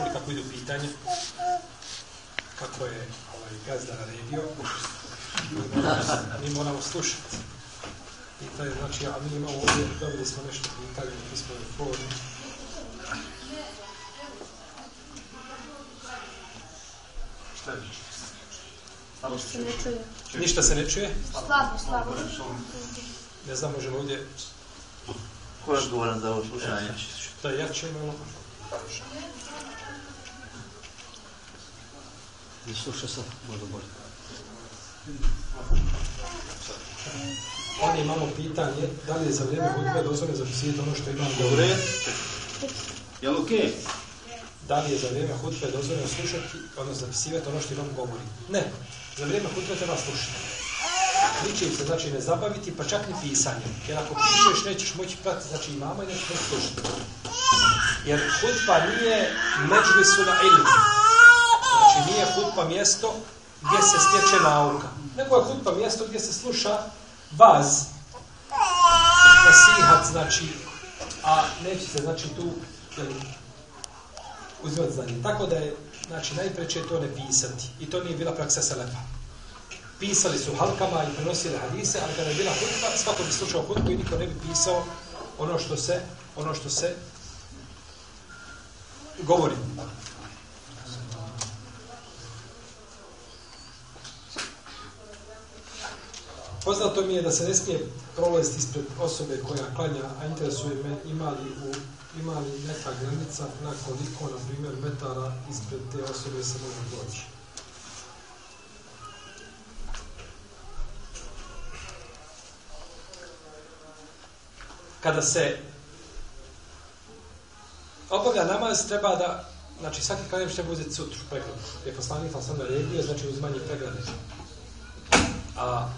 čuli kako idu pitanje, kako je ovaj gazda naredio, mi moramo slušati. I to je znači, a mi imamo ovdje, dobili smo nešto pitanje, mi smo u formi. Šta je? Ništa se ne čuje. Ništa se ne čuje? Slabo, slabo. Ne znam, možemo ovdje Ko je odgovoran za ovo slušanje? da jače imamo. Ne sluša sad, možda bolje. Ovdje imamo pitanje, da li je za vrijeme hudbe dozvoljeno zapisivati ono što imam govore? Jel okej? Da li je za vrijeme hudbe dozvoljeno slušati, odnosno zapisivati ono što imam govori? Ne. Za vrijeme hudbe treba slušati. Ničim se znači ne zabaviti, pa čak ni pisanjem. Jer ako pišeš, nećeš moći pratiti, znači imamo i nećeš moći slušati. Jer hudba nije međlisu na ilmu. Znači nije hutba mjesto gdje se stječe nauka. Nego je hutba mjesto gdje se sluša vaz, nasihat, znači, a neće se, znači, tu jeli, uzimati znanje. Tako da je, znači, najpreće to ne pisati. I to nije bila praksa Selefa. Pisali su halkama i prenosili hadise, ali kada je bila hutba, svako bi slušao hutbu i niko ne bi pisao ono što se, ono što se govori. Poznato mi je da se ne smije prolaziti ispred osobe koja klanja, a interesuje me ima li, u, ima li neka granica na koliko, na primjer, metara ispred te osobe se može doći. Kada se obavlja namaz, treba da, znači svaki klanjač treba uzeti sutru, pregled. Je poslanik sam sam naredio, znači uzmanje preglede. A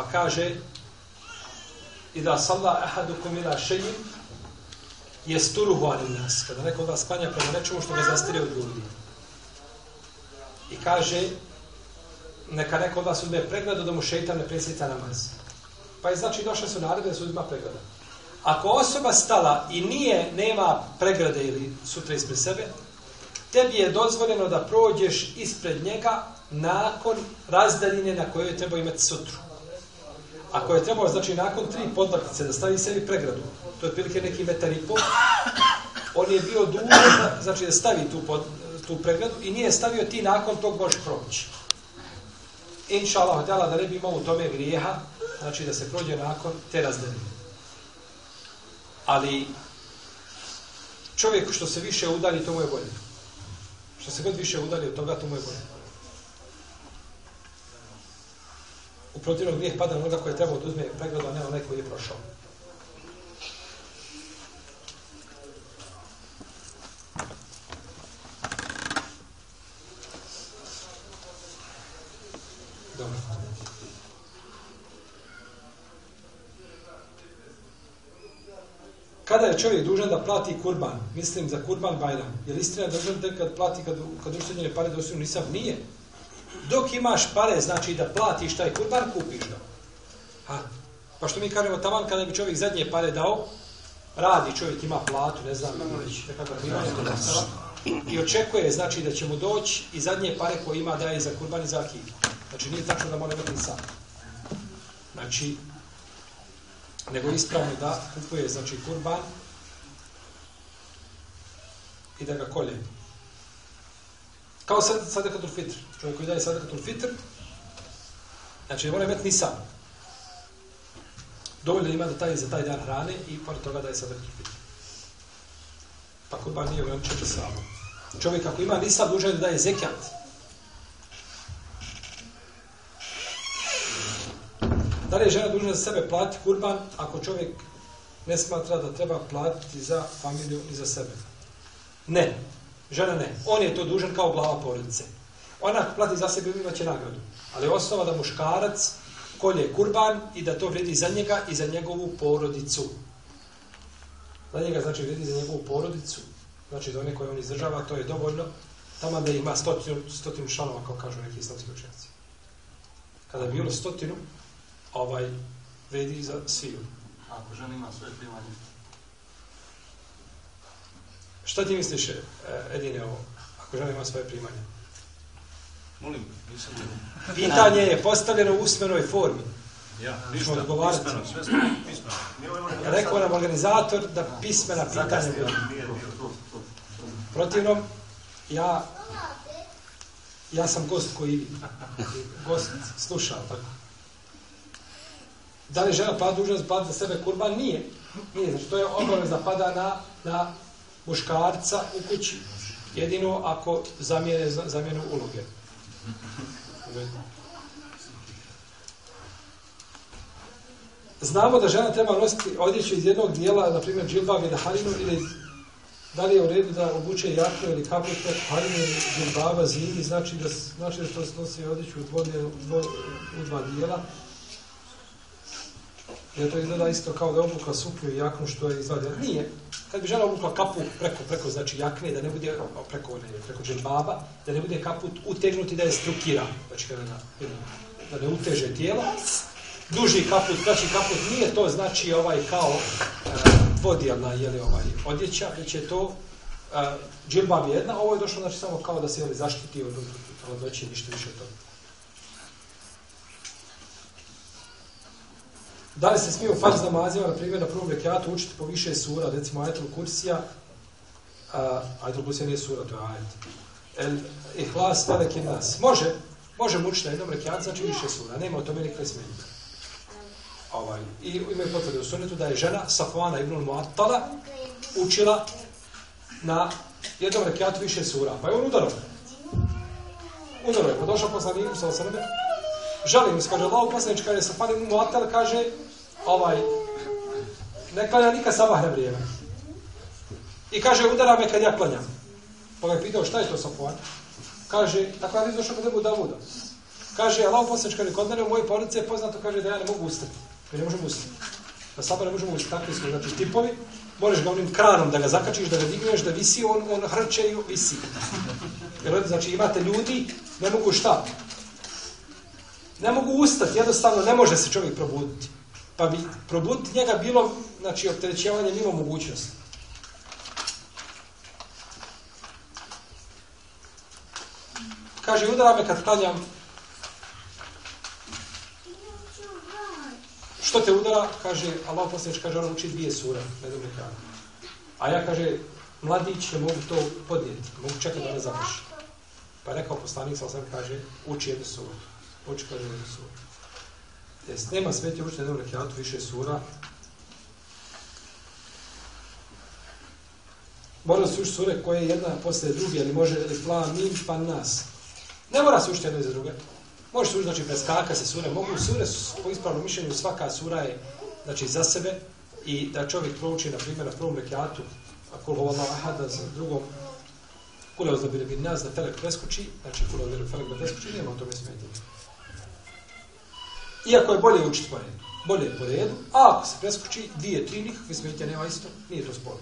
Pa kaže i da salla ahadukum ila shay'in yasturuhu sturuhu anin nas. Kada neko od vas klanja prema nečemu što ga zastire od ljudi. I kaže neka neko od vas uzme pregledu da mu šeitan ne presjeca namaz. Pa je znači došle su naredbe da se uzima pregleda. Ako osoba stala i nije, nema pregrade ili sutra ispred sebe, tebi je dozvoljeno da prođeš ispred njega nakon razdaljine na kojoj treba imati sutru. Ako je trebao, znači, nakon tri podmaknice da stavi sebi pregradu, to je otprilike neki metar i pol, on je bio dužan, da, znači, da stavi tu, pod, tu pregradu i nije stavio ti nakon tog možeš proći. Inša Allah, da ne bi imao u tome grijeha, znači da se prođe nakon te razdelije. Ali čovjek što se više udali, to mu je bolje. Što se god više udali od toga, to mu je bolje. U protivnom grijeh pada na onoga koji je trebao da uzme pregled, a ne onaj koji je prošao. Dobro. Kada je čovjek dužan da plati kurban, mislim za kurban bajram, je li istina da dužan tek kad plati, kad, kad uštenjene pare dosu nisam? Nije. Dok imaš pare, znači da platiš taj kurban, kupiš ga. Ha? Pa što mi kažemo, taman kada bi čovjek zadnje pare dao, radi čovjek, ima platu, ne znam, već nekako primanje to nastava, i očekuje, znači, da će mu doći i zadnje pare koje ima daje za kurban i za akid. Znači, nije tačno da mora imati sam. Znači, nego ispravno da kupuje, znači, kurban i da ga kolje. Kao sad, sadakatul fitr. Čovjek koji daje sadakatul fitr, znači ne mora imati ni sam. Dovoljno ima da taj za taj dan hrane i pored toga daje sadakatul fitr. Pa kurban nije ograničen za samo. Čovjek ako ima nisa, dužan da daje zekijat. Da li je žena dužna za sebe platiti kurban ako čovjek ne smatra da treba platiti za familiju i za sebe? Ne. Žena ne. On je to dužan kao glava porodice. Ona plati za sebe ima će nagradu. Ali osnova da muškarac kolje kurban i da to vredi za njega i za njegovu porodicu. Za njega znači vredi za njegovu porodicu. Znači za one koje on izdržava, to je dovoljno. Tamo da ima stotinu, stotinu šanova, kao kažu neki islamski učenjaci. Kada bi bilo stotinu, ovaj, vredi za sviju. Ako žena ima svoje primanje, Šta ti misliš, e, Edine, ovo? Ako žena ima svoje primanje. Molim, nisam vidio. Pitanje je postavljeno u usmenoj formi. Ja, ništa, pismeno, sve smo pismeno. Rekao nam organizator da pismena pitanja bio. Protivnom, ja, ja sam gost koji. Gost sluša, tako. Da li žena pada dužnost pada za sebe kurban? Nije. Nije, znači to je obaveza pada na, na muškarca u kući. Jedino ako zamijene, zamjenu uloge. Znamo da žena treba nositi odjeću iz jednog dijela, na primjer džilbav ili harinu, ili da li je u redu da obuče jaknu ili kapute, harinu ili džilbaba zimi, znači da, znači da to se nosi odjeću u, dvodje, u, dvo, u dva dijela. Jer to izgleda isto kao da obuka suplju i jaknu što je izvadio. Nije. Kad bi žena obukla kapu preko, preko znači jakne, da ne bude preko, ne, preko džembaba, da ne bude kaput utegnuti da je strukira, znači kada na, da ne uteže tijelo, duži kaput, kraći kaput, nije to znači ovaj kao e, dvodijelna jeli, ovaj, odjeća, već je to e, džilbab je jedna, ovo je došlo znači samo kao da se jeli, zaštiti od hladnoće, ništa više od toga. Da li se smije u farz namazima, na primjer, na prvom rekiatu učiti po više sura, recimo ajetul kursija, a, ajetul kursija nije sura, to je ajet. El, ihlas, veliki nas. Može, može učiti na jednom rekiatu, znači više sura, nema o tome nikakve smenje. Ovaj, I imaju potvrde u sunetu da je žena Safvana ibn Muattala učila na jednom rekiatu više sura, pa je on udarao. Udarao je, pa došao poslaniku, sa osaname, žalim, mi se kaže, Allah poslanič, kaže, Safvana ibn Muattala, kaže, ovaj, ne klanja nikad sabah na vrijeme. I kaže, udara me kad ja klanjam. Pa ga je pitao, šta je to safuan? Kaže, tako da izdošao kod Ebu Davuda. Kaže, Allah poslanič, kaže, kod mene u mojoj porodice je poznato, kaže, da ja ne mogu ustati. Mi ne možemo ustati. Da sabah ne možemo ustati, takvi smo, znači, tipovi, moraš ga onim kranom da ga zakačiš, da ga digneš, da visi, on, on hrče i visi. Jer, znači, imate ljudi, ne mogu šta? Ne mogu ustati, jednostavno ne može se čovjek probuditi pa bi probuditi njega bilo, znači, opterećevanje mimo mogućnosti. Kaže, udara me kad klanjam. Što te udara? Kaže, Allah posljedeć, kaže, on uči dvije sure, ne dobro kada. A ja, kaže, mladić, ne mogu to podnijeti, mogu čekati da ne završi. Pa je rekao poslanik, sam sam kaže, uči jednu suru. Uči, kaže, jednu suru. Jes, nema smetje učiti jednom rekiatu više sura. Mora se učiti sure koje je jedna posle druge, ali može li pla mim pa nas. Ne mora se učiti jedno iza druge. Može se učiti, znači, preskaka se sure. Mogu sure, po ispravnom mišljenju, svaka sura je, znači, za sebe i da čovjek prouči, na primjer, na prvom rekiatu, ako ovo Allah ahada, za drugom, kule ozabire bin nas, da felek preskoči, znači, kule ozabire felek da preskoči, nema o tome smetnje. Iako je bolje učiti po redu. Bolje je po redu, a ako se preskoči dvije, tri, nikakve smetnje nema isto, nije to sporno.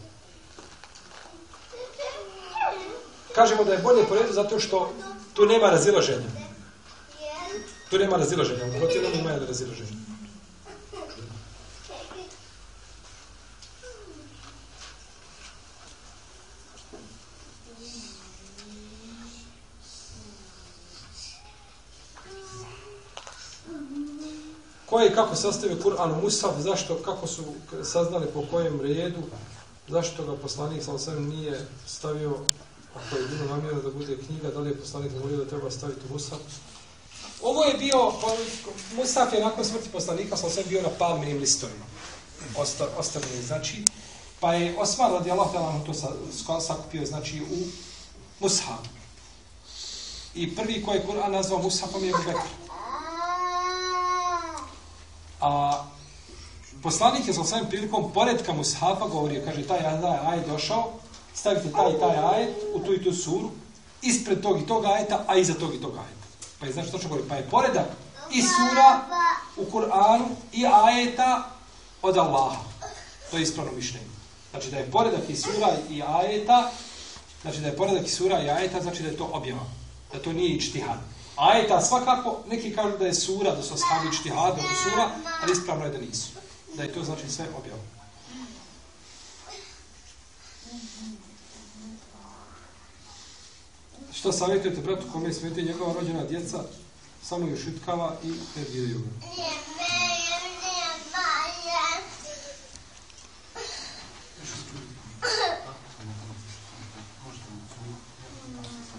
Kažemo da je bolje po redu zato što tu nema razilaženja. Tu nema razilaženja, u protivnom ima razilaženja. Ko je i kako sastavio Kur'an Musaf, zašto, kako su saznali po kojem redu, zašto ga poslanik sa osam nije stavio, ako je bilo namjera da bude knjiga, da li je poslanik govorio da treba staviti Musaf. Ovo je bio, pa, Musaf je nakon smrti poslanika sa osam bio na palminim listovima. Ostavljeni, znači, pa je Osman radijalahu ta'ala to sakupio, znači, u Musaf. I prvi koji je Kur'an nazvao Musafom je Bekr. A poslanik je sa svojim prilikom poredka Mushafa govorio, kaže, taj aj došao, stavite taj i taj ajet u tu i tu suru, ispred tog i tog ajeta, a iza tog i tog ajeta. Pa je znači što govori, pa je poredak i sura u Kur'anu i ajeta od Allaha. To je ispravno mišljenje. Znači da je poredak i sura i ajeta, znači da je poredak i sura i ajeta, znači da je to objava. Da to nije ičtihad. Ajeta svakako, neki kažu da je sura, da su ashabi čtihada u sura, ali ispravno je da nisu. Da je to znači sve objavno. Šta savjetujete bratu kome smete njegova rođena djeca, samo ju šutkava i nerviraju ga?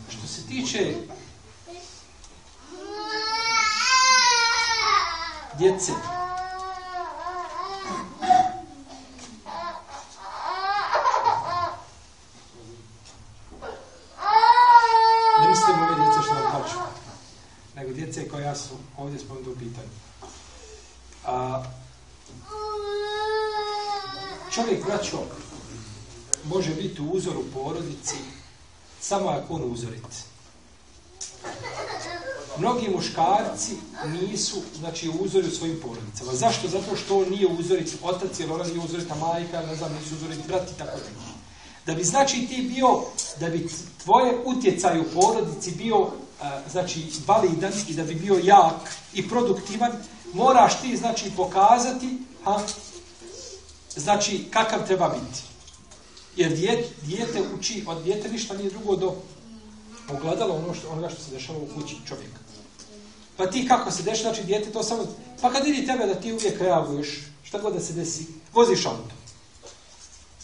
Što se tiče djece, ne mislim ove djece što vam nego djece koja su ovdje spomenuti u pitanju. A, čovjek, braćo, može biti u uzoru porodici samo ako on uzorit. Mnogi muškarci nisu, znači, u uzoru u svojim porodicama. Zašto? Zato što on nije uzorit otac, jer ona nije uzorita majka, ne znam, nisu uzorit brat i tako dalje. Da bi, znači, ti bio, da bi tvoje utjecaj u porodici bio, e, znači, validan i da bi bio jak i produktivan, moraš ti, znači, pokazati, ha, znači, kakav treba biti. Jer dijete, dijete uči, od dijete ništa nije drugo do pogledalo ono što, onoga što se dešava u kući čovjeka. Pa ti kako se dešava, znači dijete to samo... Pa kad vidi tebe da ti uvijek reaguješ, šta god da se desi, voziš auto.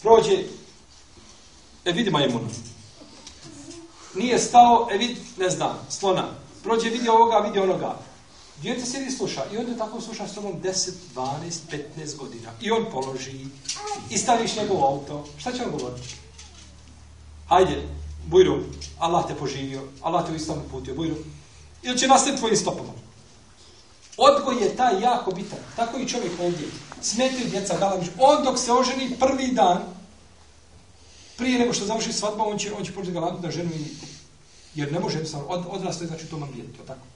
Prođe, e vidi majmuna. Nije stao, e vidi, ne znam, slona. Prođe, vidi ovoga, vidi onoga. Djete sjedi i sluša. I onda tako sluša s tobom 10, 12, 15 godina. I on položi. I staviš njegov auto. Šta će on govoriti? Hajde, Bujru, Allah te poživio. Allah te u istom putio, Bujru. Ili će nastaviti tvojim stopama. Odgoj je taj jako bitan. Tako i čovjek ovdje. Smetio djeca Galamić. On dok se oženi prvi dan, prije nego što završi svadba, on će, on će početi Galamić da ženu i... Jer ne može jednostavno, od, odrasto je znači u tom ambijentu, tako?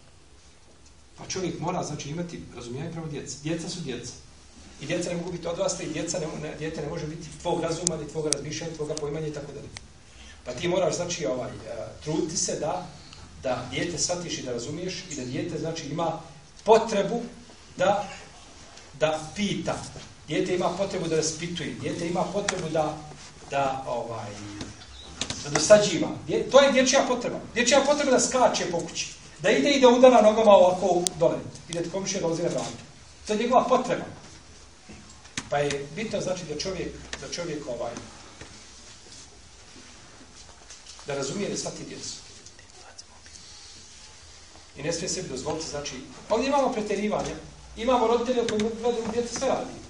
Pa čovjek mora, znači, imati razumijanje prema djeca. Djeca su djeca. I djeca ne mogu biti odrasta i djeca ne, ne, djete ne može biti tvog razuma, ni tvog razmišljanja, tvoga poimanja i tako dalje. Pa ti moraš, znači, ovaj, e, truditi se da, da dijete shvatiš i da razumiješ i da dijete, znači, ima potrebu da, da pita. Dijete ima potrebu da raspituje. Dijete ima potrebu da, da, ovaj, da dosađiva. To je dječja potreba. Dječja potreba da skače po kući. Da ide i da udara nogama ovako dole. I da ti komšija dolazi na vratu. To je njegova potreba. Pa je bitno znači da čovjek, da čovjek ovaj, da razumije da svati djecu. I ne smije sebi dozvoliti, znači, ovdje imamo preterivanje, imamo roditelje koji gledaju djete sve radi.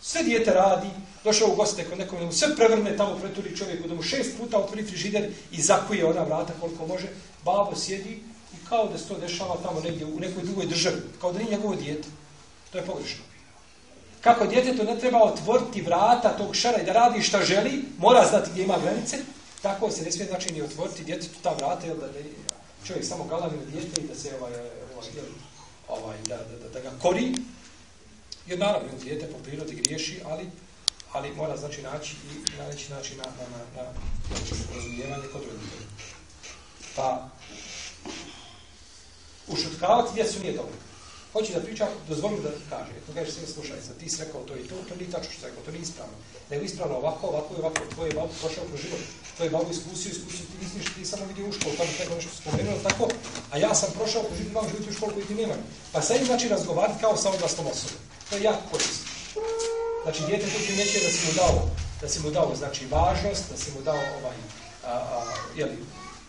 Sve dijete radi, došao u goste kod nekom, sve prevrne tamo preturi čovjeku, da mu šest puta otvori frižider i zakuje ona vrata koliko može, babo sjedi i kao da se to dešava tamo negdje u nekoj drugoj državi, kao da nije njegovo dijete. To je pogrešno. Kako djete to ne treba otvoriti vrata tog šara i da radi šta želi, mora znati gdje ima granice, tako se ne smije znači ni otvoriti djetetu ta vrata, jel da ne, čovjek samo galami na djete i da se ovaj, ovaj, ovaj, da, da, da, da ga kori. Jer naravno, djete po prirodi griješi, ali ali mora znači naći i naći naći na na na na razumijevanje kod roditelja. Pa ušutkavati djecu nije dobro. Hoće da priča, dozvolim da kaže. To kaže sve slušaj, sad ti si rekao to i to, to nije tačno što rekao, to nije ispravno. Nego ispravno ovako, ovako i ovako, tvoje babu prošao kroz život, tvoje babu iskusio, iskusio, ti misliš, ti samo vidio u školu, tamo tebe nešto spomenuo, tako, a ja sam prošao kroz život, imam život u školu koji ti nemaju. Pa sad im znači razgovarati kao sa odrastom osobom. To je jako korisno. Znači, djete tu primjećuje da si mu dao, da si mu dao, znači, važnost, da si mu dao, ovaj, a, a, jeli,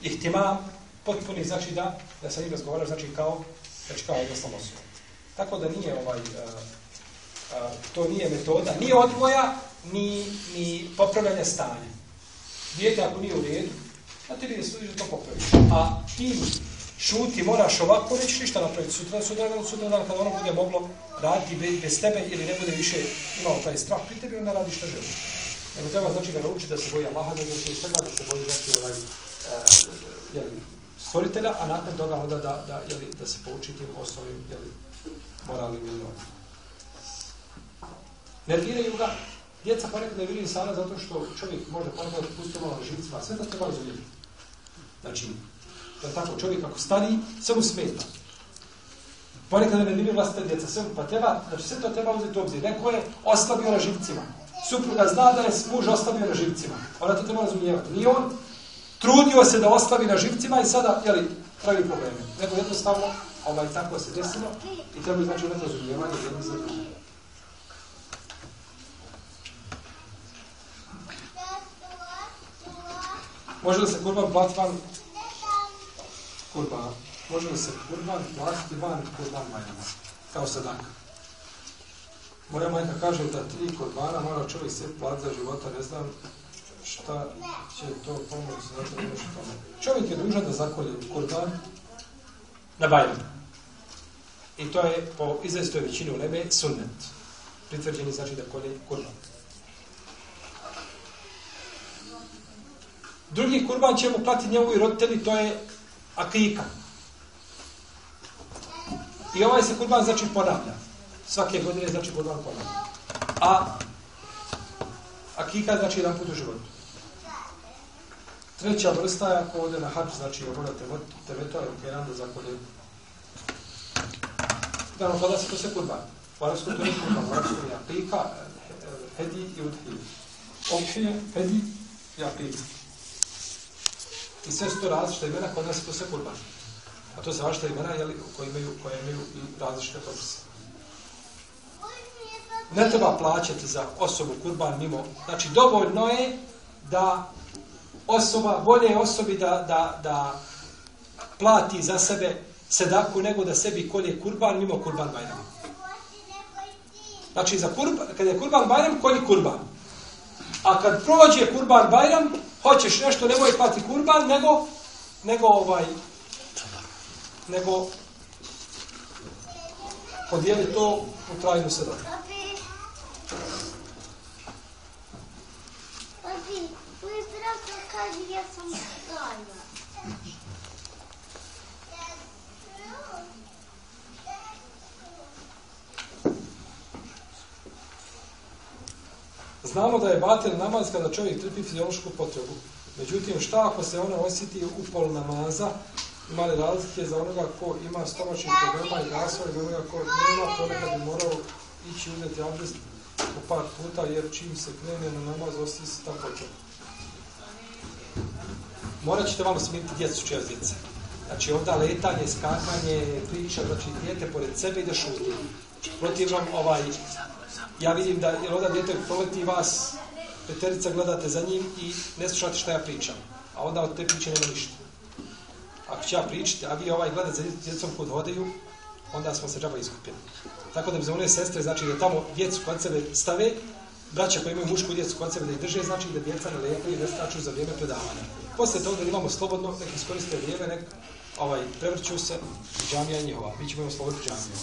ihtima, potpuni, znači, da, da sa njim razgovaraš, znači, kao, znači, kao odraslom osobom. Tako da nije ovaj, a, a, to nije metoda, ni odvoja, ni, ni popravljanja stanja. Dijete ako nije u redu, a ti je sudiš da to popraviš. A ti šuti, moraš ovako, nećeš ništa napraviti sutra, sutra, sutra, sutra dan kada ono bude moglo raditi bez, bez tebe ili ne bude više imao taj strah pri tebi, onda radi šta želi. Nego treba znači da nauči da se boji Allaha, da se svega, da se boji znači ovaj, uh, jeli, stvoritelja, a nakon toga onda da, da, jeli, da se pouči tim osnovim jeli, moralnim milom. Nerviraju ga, djeca ponekad nerviraju sana zato što čovjek može ponekad pustiti malo živcima, sve to treba razumjeti. Znači, da tako čovjek ako stari, sve mu smeta. Ponekad ne nerviraju vlastite djeca, sve pa treba, znači sve to treba uzeti u obzir. Neko je oslabio na živcima. Supruga zna da je muž oslabio na živcima. Ona to treba razumijevati. Nije on, trudio se da oslabi na živcima i sada, jeli, pravi probleme. Nego jednostavno, ovaj, tako se desilo i treba znači imati razumijevanje jedno za drugo. Može li se kurban platiti van kurban? Može li se kurban platiti van kurban majama? Kao sadaka. Moja majka kaže da tri kurbana mora čovjek sve platiti za života, ne znam šta će to pomoći zato nešto tome. Čovjek je dužan da zakolje kurban na bajram. I to je po izvestoj većini u nebe sunnet. Pritvrđeni znači da kolje kurban. Drugi kurban će mu platiti njegovi roditelji, to je akika. I ovaj se kurban znači ponavlja. Svake godine znači kurban ponavlja. A akika znači jedan put u životu. Treća vrsta je ako ode na hač, znači obora teveto, je okej, da zakolje. Naravno, kada se to se kurban? U arabskom to je kurban, u arabskom je akika, hedi i udhi. Opšije, hedi i akika. I sve su to različite imena, kod nas je to sve kurban. A to su različite imena jeli, koje, imaju, koje imaju i različite propise. Ne treba plaćati za osobu kurban mimo. Znači, dovoljno je da osoba, bolje je osobi da, da, da plati za sebe sedaku nego da sebi kolje kurban mimo kurban bajrama. Znači, za kurban, kada je kurban bajram, kolji kurban. A kad prođe kurban bajram, hoćeš nešto, nemoj pati kurban, nego, nego ovaj, nego podijeli to u trajnu sedaku. Papi, moj brat kaže ja sam stara. Znamo da je batel namaz kada čovjek trpi fiziološku potrebu. Međutim, šta ako se ona osjeti u pol namaza, ima li razlike za onoga ko ima stomačnih problema i gasova i onoga ko nema, ponekad bi morao ići uzeti abdest po par puta, jer čim se krene na namaz, osjeti se ta potreba. Morat ćete malo smiriti djecu čija djeca. Znači, ovdje letanje, skakanje, priča, znači, djete pored sebe ide šuti. Protiv vam ovaj, ja vidim da jer roda djete proleti vas, peterica gledate za njim i ne slušate šta ja pričam. A onda od te priče nema ništa. Ako će ja pričati, a vi ovaj gledate za djecom kod hodaju, onda smo se džaba iskupili. Tako da bi za one sestre, znači da tamo djecu kod sebe stave, braća koji imaju mušku djecu kod sebe da ih drže, znači da djeca ne lepe i ne staču za vrijeme predavanja. Posle toga imamo slobodno, nek iskoriste vrijeme, nek ovaj, prevrću se, džamija njihova. Mi ćemo imamo slobodno džamiju.